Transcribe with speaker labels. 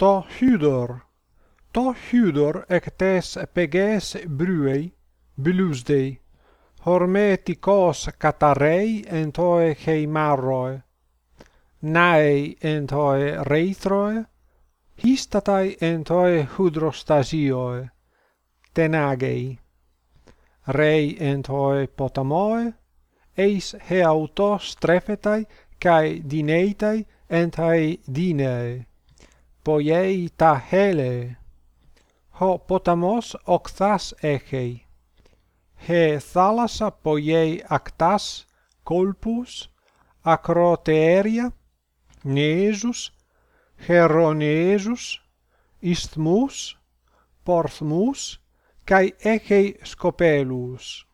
Speaker 1: το χύδωρ. Το χύδωρ εκ τες πεγές μπρούει, hormetikos χορμέτικος καταρέει εν τοε χειμάρροε, ναεί εν τοε ρέηθροε, tenagei. Rei en toe potamoe, eis he auto strefetai cae dineitai entae dinei poiei ta hele. Ho potamos octas echei. He thalassa poiei actas colpus acroteeria nesus heronesus isthmus porthmus kai echei scopelus